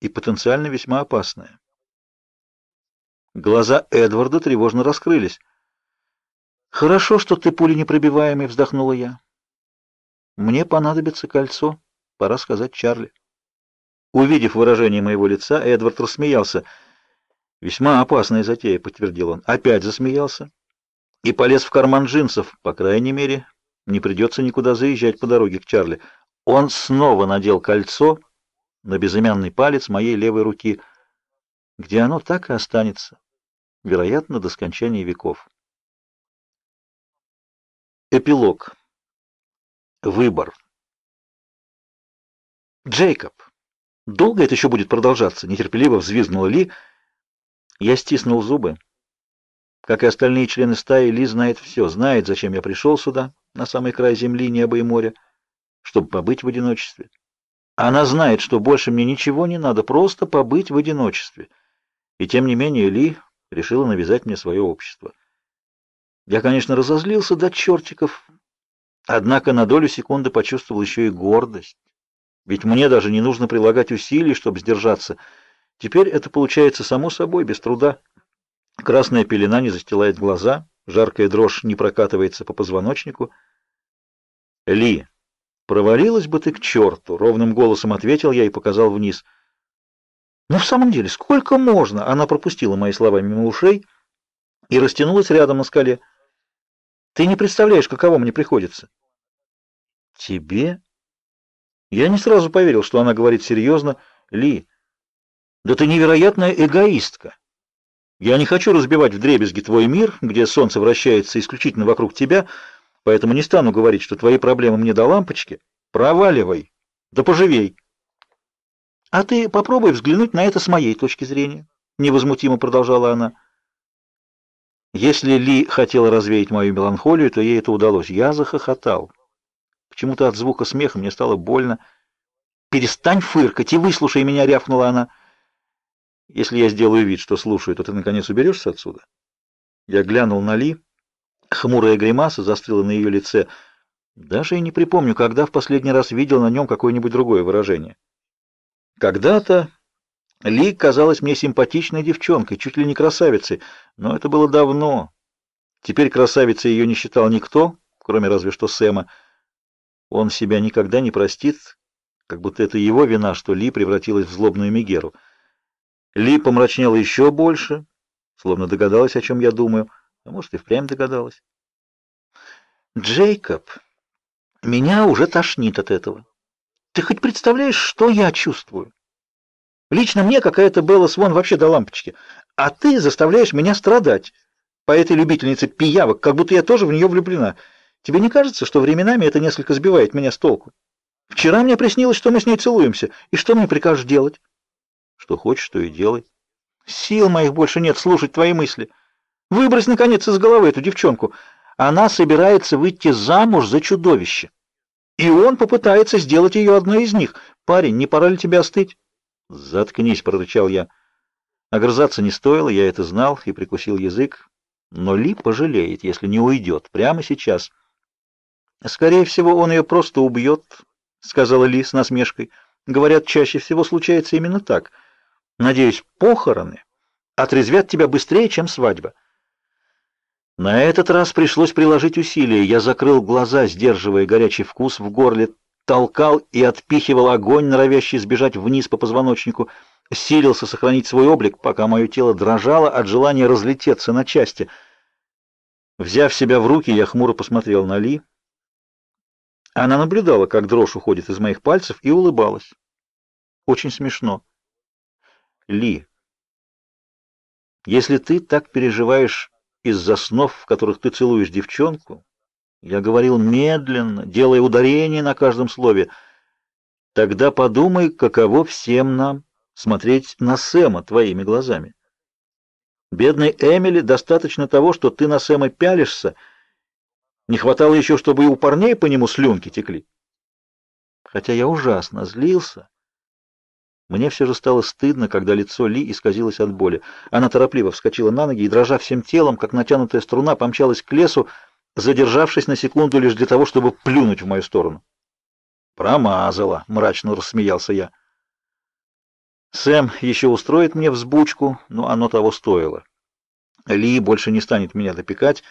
и потенциально весьма опасное. Глаза Эдварда тревожно раскрылись. «Хорошо, что ты пуленепробиваемый», — вздохнула я. «Мне понадобится кольцо, пора сказать Чарли». Увидев выражение моего лица, Эдвард рассмеялся. «Весьма опасная затея», — подтвердил он. Опять засмеялся и полез в карман джинсов. По крайней мере, не придется никуда заезжать по дороге к Чарли. Он снова надел кольцо на безымянный палец моей левой руки, где оно так и останется, вероятно, до скончания веков. Эпилог. Выбор. Джейкоб. Долго это еще будет продолжаться? Нетерпеливо взвизгнула Ли. Я стиснул зубы. Как и остальные члены стаи, Ли знает все, знает, зачем я пришел сюда, на самый край земли, неба и моря, чтобы побыть в одиночестве. Она знает, что больше мне ничего не надо, просто побыть в одиночестве. И тем не менее Ли решила навязать мне свое общество. Я, конечно, разозлился до чертиков, однако на долю секунды почувствовал еще и гордость. Ведь мне даже не нужно прилагать усилий, чтобы сдержаться. Теперь это получается само собой, без труда. Красная пелена не застилает глаза, жаркая дрожь не прокатывается по позвоночнику. Ли, провалилась бы ты к черту, ровным голосом ответил я и показал вниз. «Ну, в самом деле, сколько можно? Она пропустила мои слова мимо ушей и растянулась рядом на скале. Ты не представляешь, каково мне приходится. Тебе я не сразу поверил, что она говорит серьезно. Ли, да ты невероятная эгоистка. Я не хочу разбивать вдребезги твой мир, где солнце вращается исключительно вокруг тебя, поэтому не стану говорить, что твои проблемы мне до лампочки. Проваливай. Да поживей. А ты попробуй взглянуть на это с моей точки зрения, невозмутимо продолжала она. Если Ли хотела развеять мою меланхолию, то ей это удалось. Я захохотал. Почему-то от звука смеха мне стало больно. «Перестань фыркать и выслушай меня!» — рявкнула она. «Если я сделаю вид, что слушаю, то ты, наконец, уберешься отсюда?» Я глянул на Ли. Хмурая гримаса застыла на ее лице. Даже и не припомню, когда в последний раз видел на нем какое-нибудь другое выражение. Когда-то Ли казалась мне симпатичной девчонкой, чуть ли не красавицей, но это было давно. Теперь красавицей ее не считал никто, кроме разве что Сэма. Он себя никогда не простит, как будто это его вина, что Ли превратилась в злобную Мегеру. Ли помрачнела еще больше, словно догадалась, о чем я думаю, а может и впрямь догадалась. Джейкоб, меня уже тошнит от этого. Ты хоть представляешь, что я чувствую? Лично мне какая-то Белла Свон вообще до лампочки, а ты заставляешь меня страдать по этой любительнице пиявок, как будто я тоже в нее влюблена. Тебе не кажется, что временами это несколько сбивает меня с толку? Вчера мне приснилось, что мы с ней целуемся. И что мне прикажешь делать? Что хочешь, то и делай. Сил моих больше нет слушать твои мысли. Выбрось, наконец, из головы эту девчонку. Она собирается выйти замуж за чудовище. И он попытается сделать ее одной из них. Парень, не пора ли тебе остыть? Заткнись, прорычал я. Огрызаться не стоило, я это знал и прикусил язык. Но Ли пожалеет, если не уйдет прямо сейчас. Скорее всего, он ее просто убьет», — сказала Ли с насмешкой. Говорят, чаще всего случается именно так. Надеюсь, похороны отрезвят тебя быстрее, чем свадьба. На этот раз пришлось приложить усилия. Я закрыл глаза, сдерживая горячий вкус в горле, толкал и отпихивал огонь, норовящий сбежать вниз по позвоночнику, силился сохранить свой облик, пока мое тело дрожало от желания разлететься на части. Взяв себя в руки, я хмуро посмотрел на Ли. Она наблюдала, как дрожь уходит из моих пальцев, и улыбалась. Очень смешно. Ли, если ты так переживаешь из-за снов, в которых ты целуешь девчонку, я говорил медленно, делая ударение на каждом слове, тогда подумай, каково всем нам смотреть на Сэма твоими глазами. Бедной Эмили достаточно того, что ты на Сэма пялишься, — не хватало еще, чтобы и у парней по нему слюнки текли. Хотя я ужасно злился. Мне все же стало стыдно, когда лицо Ли исказилось от боли. Она торопливо вскочила на ноги и, дрожа всем телом, как натянутая струна, помчалась к лесу, задержавшись на секунду лишь для того, чтобы плюнуть в мою сторону. «Промазала!» — мрачно рассмеялся я. Сэм еще устроит мне взбучку, но оно того стоило. Ли больше не станет меня допекать,